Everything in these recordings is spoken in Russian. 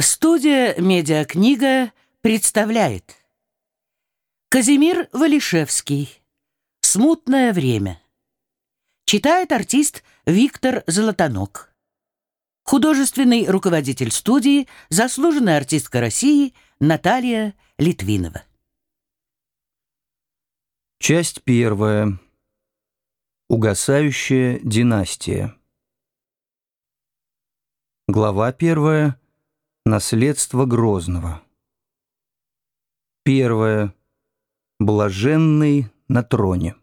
Студия «Медиакнига» представляет Казимир Валишевский «Смутное время» Читает артист Виктор Золотонок Художественный руководитель студии, заслуженная артистка России Наталья Литвинова Часть первая. Угасающая династия. Глава первая. Наследство Грозного. Первое. Блаженный на троне.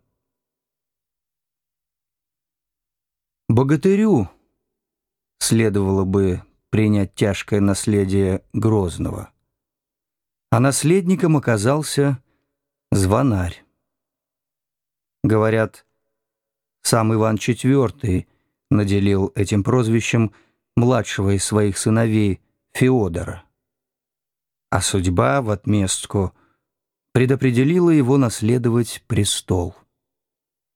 Богатырю следовало бы принять тяжкое наследие Грозного, а наследником оказался звонарь. Говорят, сам Иван IV наделил этим прозвищем младшего из своих сыновей Феодора. А судьба в отместку предопределила его наследовать престол.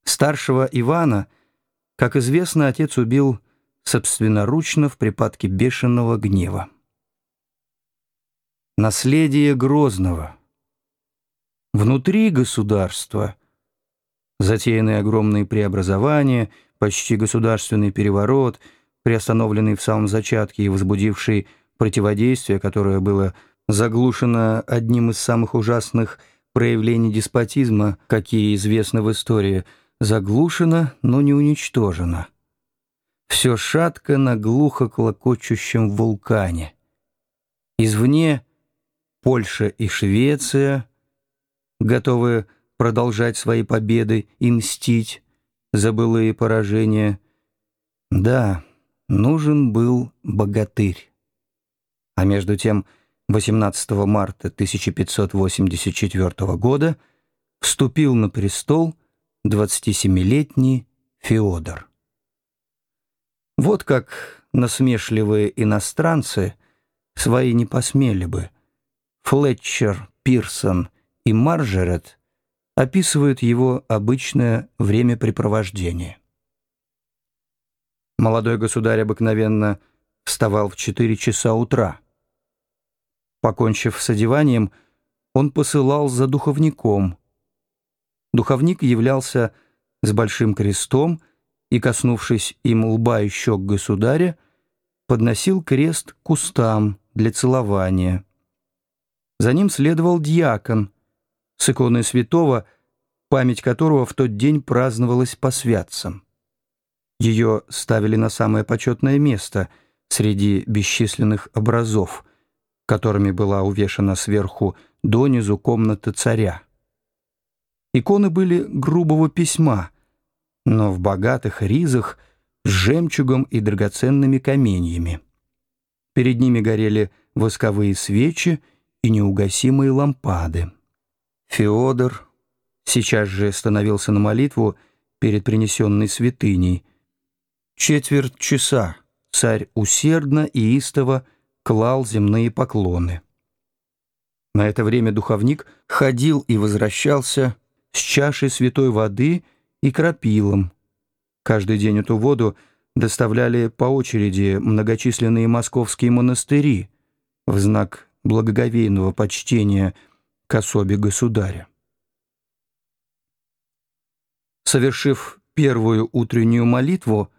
Старшего Ивана, как известно, отец убил собственноручно в припадке бешеного гнева. Наследие Грозного. Внутри государства затеянные огромные преобразования, почти государственный переворот, приостановленный в самом зачатке и возбудивший противодействие, которое было заглушено одним из самых ужасных проявлений деспотизма, какие известны в истории, заглушено, но не уничтожено. Все шатко на глухо клокочущем вулкане. Извне Польша и Швеция, готовые продолжать свои победы и мстить за былые поражения. Да, нужен был богатырь. А между тем, 18 марта 1584 года вступил на престол 27-летний Феодор. Вот как насмешливые иностранцы свои не посмели бы. Флетчер, Пирсон и Маржерет описывают его обычное времяпрепровождение. Молодой государь обыкновенно вставал в 4 часа утра. Покончив с одеванием, он посылал за духовником. Духовник являлся с большим крестом и, коснувшись им лба и щек государя, подносил крест к кустам для целования. За ним следовал дьякон с иконой святого, память которого в тот день праздновалась по святцам. Ее ставили на самое почетное место среди бесчисленных образов, которыми была увешана сверху донизу комната царя. Иконы были грубого письма, но в богатых ризах с жемчугом и драгоценными каменьями. Перед ними горели восковые свечи и неугасимые лампады. Феодор сейчас же становился на молитву перед принесенной святыней. Четверть часа царь усердно и истово клал земные поклоны. На это время духовник ходил и возвращался с чашей святой воды и крапилом. Каждый день эту воду доставляли по очереди многочисленные московские монастыри в знак благоговейного почтения – к особе государя. Совершив первую утреннюю молитву,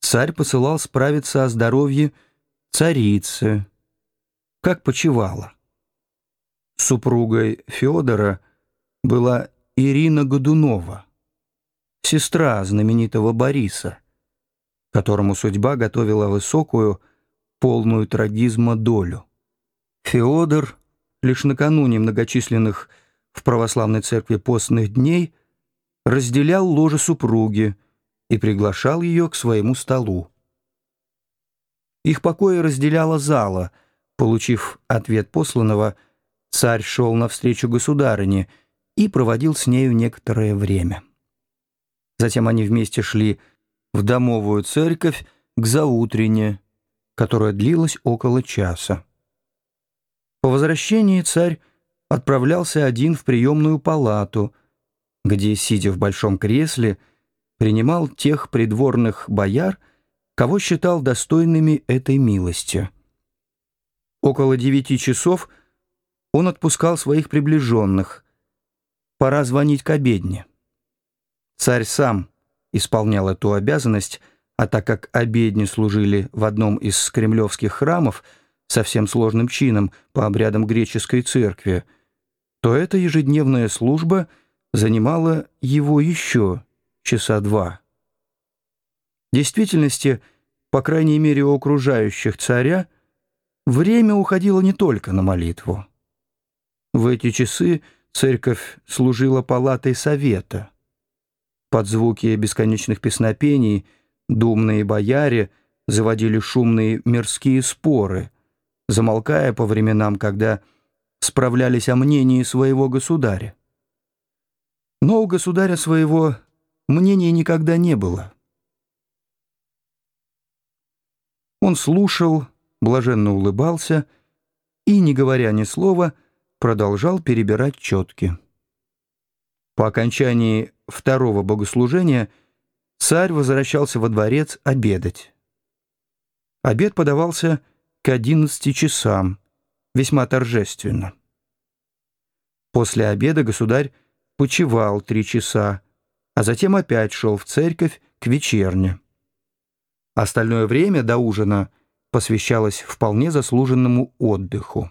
царь посылал справиться о здоровье царицы, как почевала. Супругой Федора была Ирина Годунова, сестра знаменитого Бориса, которому судьба готовила высокую, полную трагизма долю. Феодор лишь накануне многочисленных в православной церкви постных дней разделял ложе супруги и приглашал ее к своему столу. Их покои разделяла зала. Получив ответ посланного, царь шел навстречу государыне и проводил с нею некоторое время. Затем они вместе шли в домовую церковь к заутрене, которая длилась около часа. По возвращении царь отправлялся один в приемную палату, где, сидя в большом кресле, принимал тех придворных бояр, кого считал достойными этой милости. Около девяти часов он отпускал своих приближенных. Пора звонить к обедне. Царь сам исполнял эту обязанность, а так как обедни служили в одном из кремлевских храмов со всем сложным чином по обрядам греческой церкви, то эта ежедневная служба занимала его еще часа два. В действительности, по крайней мере у окружающих царя, время уходило не только на молитву. В эти часы церковь служила палатой совета. Под звуки бесконечных песнопений думные бояре заводили шумные мирские споры, замолкая по временам, когда справлялись о мнении своего государя. Но у государя своего мнения никогда не было. Он слушал, блаженно улыбался и, не говоря ни слова, продолжал перебирать четки. По окончании второго богослужения царь возвращался во дворец обедать. Обед подавался к одиннадцати часам, весьма торжественно. После обеда государь почевал три часа, а затем опять шел в церковь к вечерне. Остальное время до ужина посвящалось вполне заслуженному отдыху.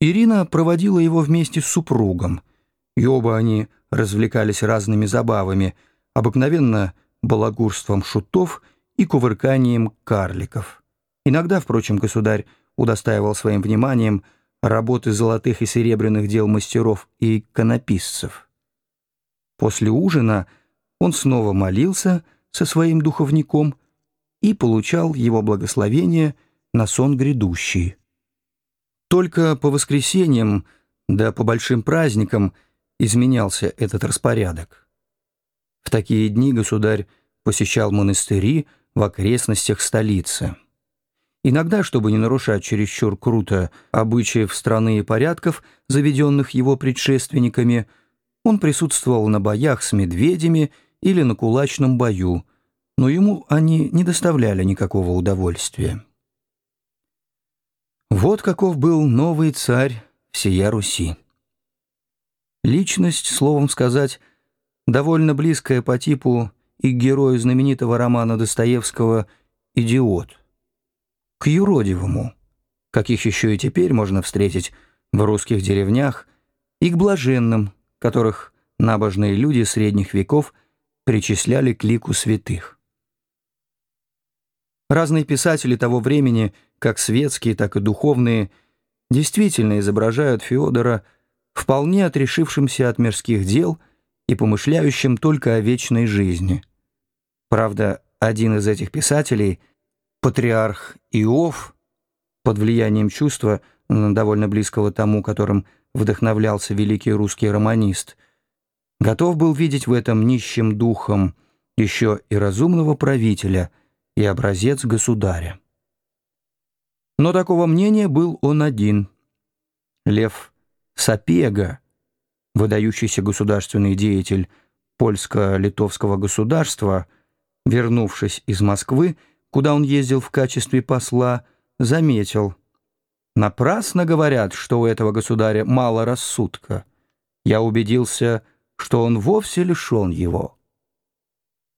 Ирина проводила его вместе с супругом, и оба они развлекались разными забавами, обыкновенно балагурством шутов и кувырканием карликов. Иногда, впрочем, государь удостаивал своим вниманием работы золотых и серебряных дел мастеров и иконописцев. После ужина – он снова молился со своим духовником и получал его благословение на сон грядущий. Только по воскресеньям, да по большим праздникам изменялся этот распорядок. В такие дни государь посещал монастыри в окрестностях столицы. Иногда, чтобы не нарушать чересчур круто обычаев страны и порядков, заведенных его предшественниками, он присутствовал на боях с медведями или на кулачном бою, но ему они не доставляли никакого удовольствия. Вот каков был новый царь всея Руси. Личность, словом сказать, довольно близкая по типу и герою знаменитого романа Достоевского «Идиот», к юродивому, каких еще и теперь можно встретить в русских деревнях, и к блаженным, которых набожные люди средних веков – причисляли к лику святых. Разные писатели того времени, как светские, так и духовные, действительно изображают Феодора вполне отрешившимся от мирских дел и помышляющим только о вечной жизни. Правда, один из этих писателей, патриарх Иов, под влиянием чувства, довольно близкого тому, которым вдохновлялся великий русский романист – готов был видеть в этом нищим духом еще и разумного правителя и образец государя. Но такого мнения был он один. Лев Сапега, выдающийся государственный деятель польско-литовского государства, вернувшись из Москвы, куда он ездил в качестве посла, заметил, «Напрасно говорят, что у этого государя мало рассудка. Я убедился, что он вовсе лишен его.